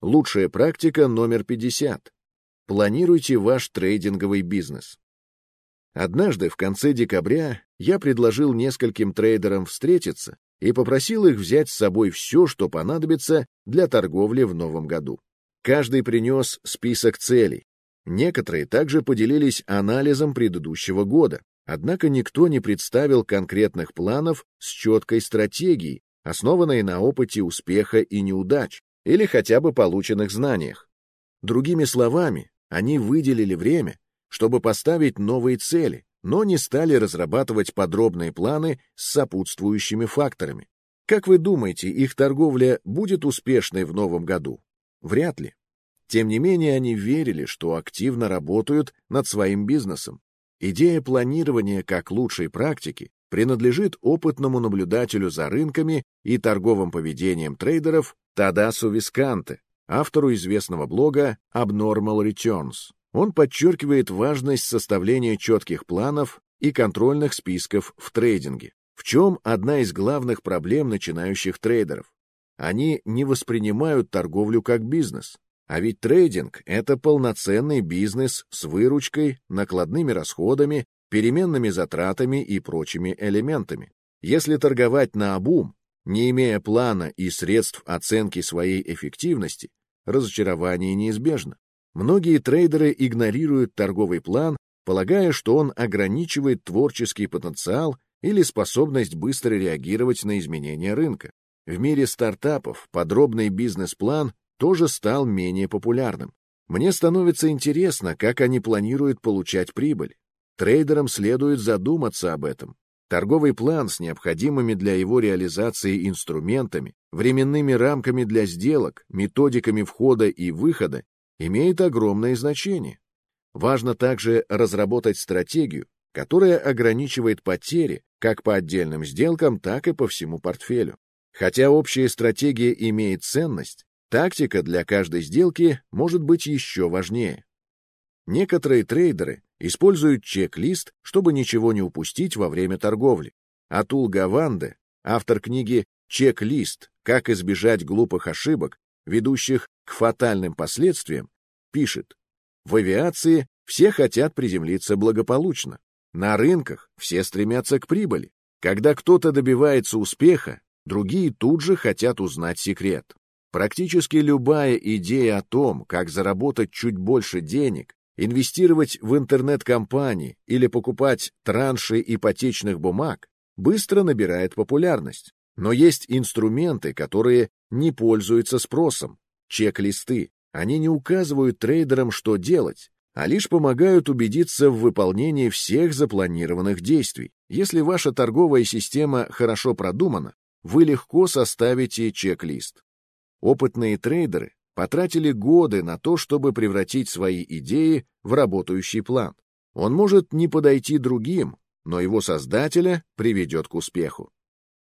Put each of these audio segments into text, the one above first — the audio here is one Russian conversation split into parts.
Лучшая практика номер 50. Планируйте ваш трейдинговый бизнес. Однажды в конце декабря я предложил нескольким трейдерам встретиться и попросил их взять с собой все, что понадобится для торговли в новом году. Каждый принес список целей. Некоторые также поделились анализом предыдущего года, однако никто не представил конкретных планов с четкой стратегией, основанной на опыте успеха и неудач, или хотя бы полученных знаниях. Другими словами, они выделили время, чтобы поставить новые цели, но не стали разрабатывать подробные планы с сопутствующими факторами. Как вы думаете, их торговля будет успешной в новом году? Вряд ли. Тем не менее, они верили, что активно работают над своим бизнесом. Идея планирования как лучшей практики принадлежит опытному наблюдателю за рынками и торговым поведением трейдеров Тадасу Висканте, автору известного блога Abnormal Returns. Он подчеркивает важность составления четких планов и контрольных списков в трейдинге. В чем одна из главных проблем начинающих трейдеров? Они не воспринимают торговлю как бизнес. А ведь трейдинг — это полноценный бизнес с выручкой, накладными расходами, переменными затратами и прочими элементами. Если торговать на обум, не имея плана и средств оценки своей эффективности, разочарование неизбежно. Многие трейдеры игнорируют торговый план, полагая, что он ограничивает творческий потенциал или способность быстро реагировать на изменения рынка. В мире стартапов подробный бизнес-план тоже стал менее популярным. Мне становится интересно, как они планируют получать прибыль. Трейдерам следует задуматься об этом. Торговый план с необходимыми для его реализации инструментами, временными рамками для сделок, методиками входа и выхода имеет огромное значение. Важно также разработать стратегию, которая ограничивает потери как по отдельным сделкам, так и по всему портфелю. Хотя общая стратегия имеет ценность, тактика для каждой сделки может быть еще важнее. Некоторые трейдеры используют чек-лист, чтобы ничего не упустить во время торговли. Атул Гаванде, автор книги «Чек-лист. Как избежать глупых ошибок, ведущих к фатальным последствиям», пишет, «В авиации все хотят приземлиться благополучно. На рынках все стремятся к прибыли. Когда кто-то добивается успеха, другие тут же хотят узнать секрет. Практически любая идея о том, как заработать чуть больше денег, инвестировать в интернет-компании или покупать транши ипотечных бумаг быстро набирает популярность. Но есть инструменты, которые не пользуются спросом. Чек-листы. Они не указывают трейдерам, что делать, а лишь помогают убедиться в выполнении всех запланированных действий. Если ваша торговая система хорошо продумана, вы легко составите чек-лист. Опытные трейдеры потратили годы на то, чтобы превратить свои идеи в работающий план. Он может не подойти другим, но его создателя приведет к успеху.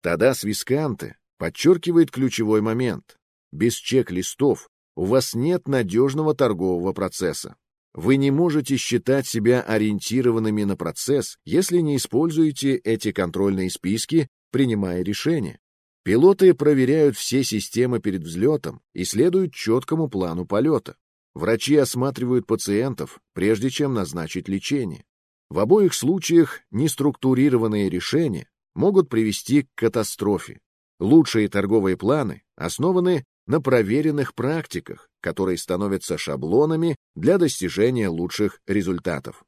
Тадас Висканте подчеркивает ключевой момент. Без чек-листов у вас нет надежного торгового процесса. Вы не можете считать себя ориентированными на процесс, если не используете эти контрольные списки, принимая решения. Пилоты проверяют все системы перед взлетом и следуют четкому плану полета. Врачи осматривают пациентов, прежде чем назначить лечение. В обоих случаях неструктурированные решения могут привести к катастрофе. Лучшие торговые планы основаны на проверенных практиках, которые становятся шаблонами для достижения лучших результатов.